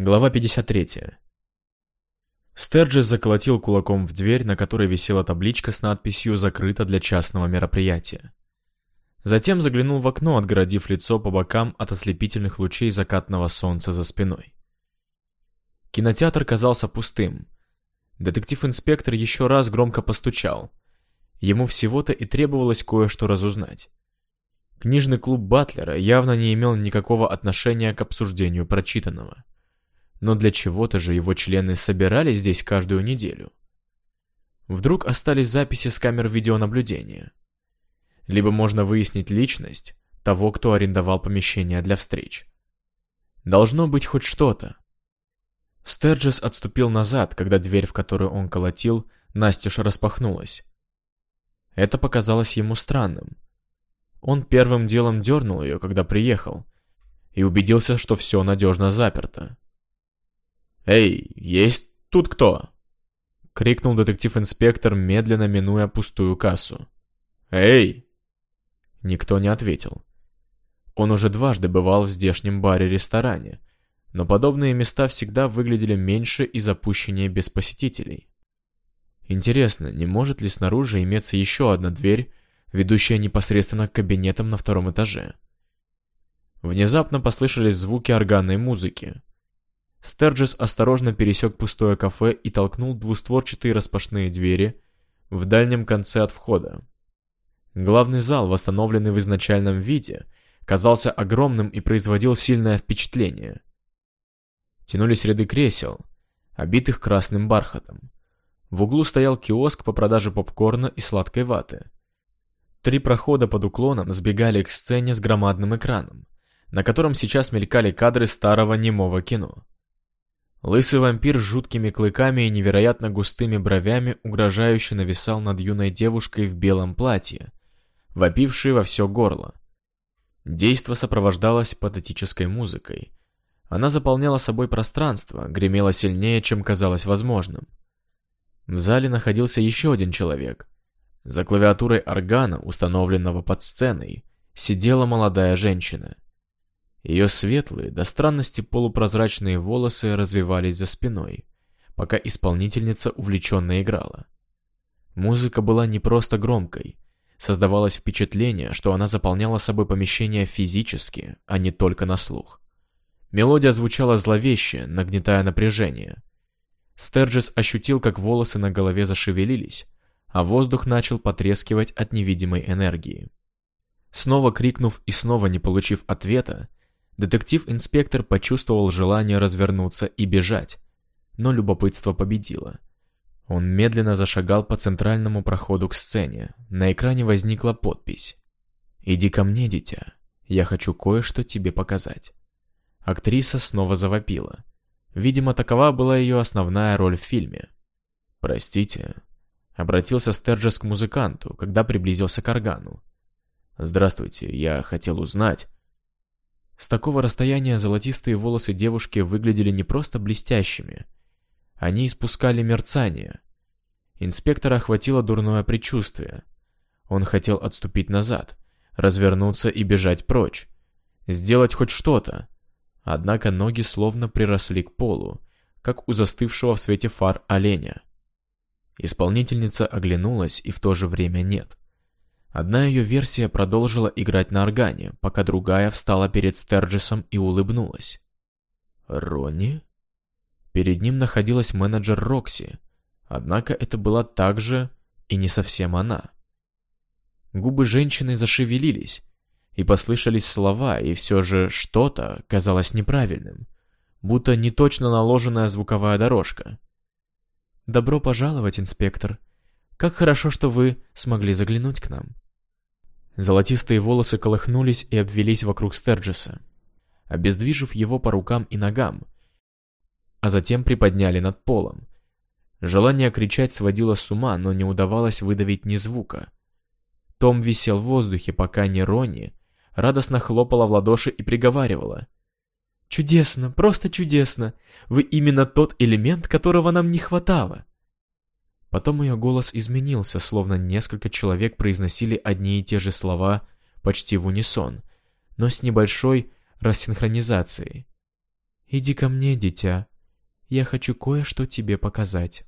Глава 53. Стерджис заколотил кулаком в дверь, на которой висела табличка с надписью «Закрыто для частного мероприятия». Затем заглянул в окно, отгородив лицо по бокам от ослепительных лучей закатного солнца за спиной. Кинотеатр казался пустым. Детектив-инспектор еще раз громко постучал. Ему всего-то и требовалось кое-что разузнать. Книжный клуб Батлера явно не имел никакого отношения к обсуждению прочитанного. Но для чего-то же его члены собирались здесь каждую неделю. Вдруг остались записи с камер видеонаблюдения. Либо можно выяснить личность того, кто арендовал помещение для встреч. Должно быть хоть что-то. Стерджес отступил назад, когда дверь, в которую он колотил, настежь распахнулась. Это показалось ему странным. Он первым делом дернул ее, когда приехал, и убедился, что все надежно заперто. «Эй, есть тут кто?» — крикнул детектив-инспектор, медленно минуя пустую кассу. «Эй!» Никто не ответил. Он уже дважды бывал в здешнем баре-ресторане, но подобные места всегда выглядели меньше и запущеннее без посетителей. Интересно, не может ли снаружи иметься еще одна дверь, ведущая непосредственно к кабинетам на втором этаже? Внезапно послышались звуки органной музыки. Стерджис осторожно пересек пустое кафе и толкнул двустворчатые распашные двери в дальнем конце от входа. Главный зал, восстановленный в изначальном виде, казался огромным и производил сильное впечатление. Тянулись ряды кресел, обитых красным бархатом. В углу стоял киоск по продаже попкорна и сладкой ваты. Три прохода под уклоном сбегали к сцене с громадным экраном, на котором сейчас мелькали кадры старого немого кино. Лысый вампир с жуткими клыками и невероятно густыми бровями угрожающе нависал над юной девушкой в белом платье, вопившей во все горло. Действо сопровождалось патетической музыкой. Она заполняла собой пространство, гремела сильнее, чем казалось возможным. В зале находился еще один человек. За клавиатурой органа, установленного под сценой, сидела молодая женщина — ее светлые, до странности полупрозрачные волосы развивались за спиной, пока исполнительница увлеченно играла. Музыка была не просто громкой. Создавалось впечатление, что она заполняла собой помещение физически, а не только на слух. Мелодия звучала зловеще, нагнетая напряжение. Стерджис ощутил, как волосы на голове зашевелились, а воздух начал потрескивать от невидимой энергии. Снова крикнув и снова не получив ответа, Детектив-инспектор почувствовал желание развернуться и бежать, но любопытство победило. Он медленно зашагал по центральному проходу к сцене. На экране возникла подпись. «Иди ко мне, дитя. Я хочу кое-что тебе показать». Актриса снова завопила. Видимо, такова была ее основная роль в фильме. «Простите», — обратился Стерджес к музыканту, когда приблизился к органу. «Здравствуйте, я хотел узнать...» С такого расстояния золотистые волосы девушки выглядели не просто блестящими. Они испускали мерцание. Инспектора охватило дурное предчувствие. Он хотел отступить назад, развернуться и бежать прочь. Сделать хоть что-то. Однако ноги словно приросли к полу, как у застывшего в свете фар оленя. Исполнительница оглянулась и в то же время нет. Одна ее версия продолжила играть на органе, пока другая встала перед Стерджисом и улыбнулась. «Ронни?» Перед ним находилась менеджер Рокси, однако это была также и не совсем она. Губы женщины зашевелились, и послышались слова, и все же что-то казалось неправильным, будто неточно наложенная звуковая дорожка. «Добро пожаловать, инспектор. Как хорошо, что вы смогли заглянуть к нам». Золотистые волосы колыхнулись и обвелись вокруг Стерджиса, обездвижив его по рукам и ногам, а затем приподняли над полом. Желание кричать сводило с ума, но не удавалось выдавить ни звука. Том висел в воздухе, пока не Ронни радостно хлопала в ладоши и приговаривала. «Чудесно, просто чудесно! Вы именно тот элемент, которого нам не хватало!» Потом ее голос изменился, словно несколько человек произносили одни и те же слова почти в унисон, но с небольшой рассинхронизацией. «Иди ко мне, дитя. Я хочу кое-что тебе показать».